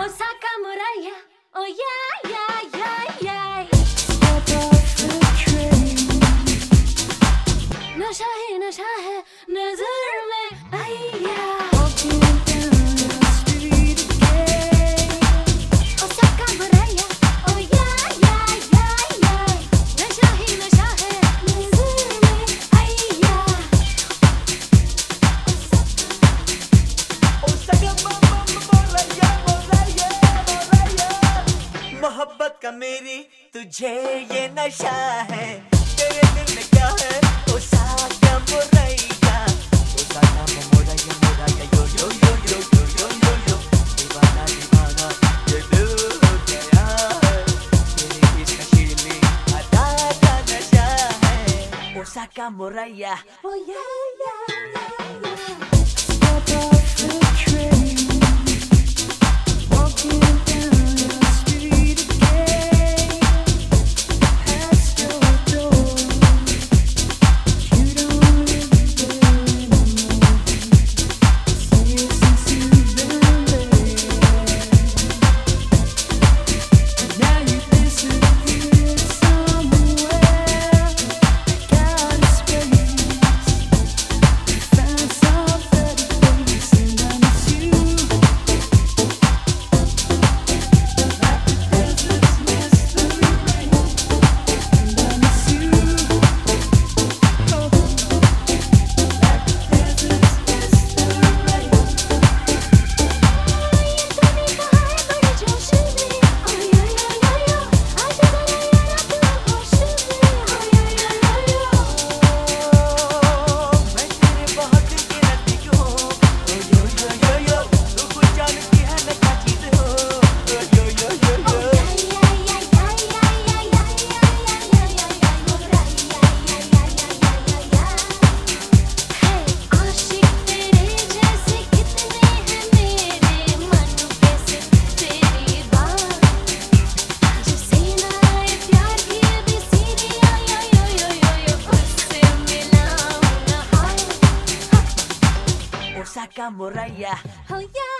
お魚やおやややや नशा है नशा है नजर में आई मेरी तुझे ये नशा है। तेरे दिल में क्या है? ओ साका मोरैया। ओ यो यो यो यो यो यो यो यो। ये दिल तेरी का नशा है। ओ Oh yeah, yeah, Oh yeah.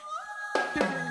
때문에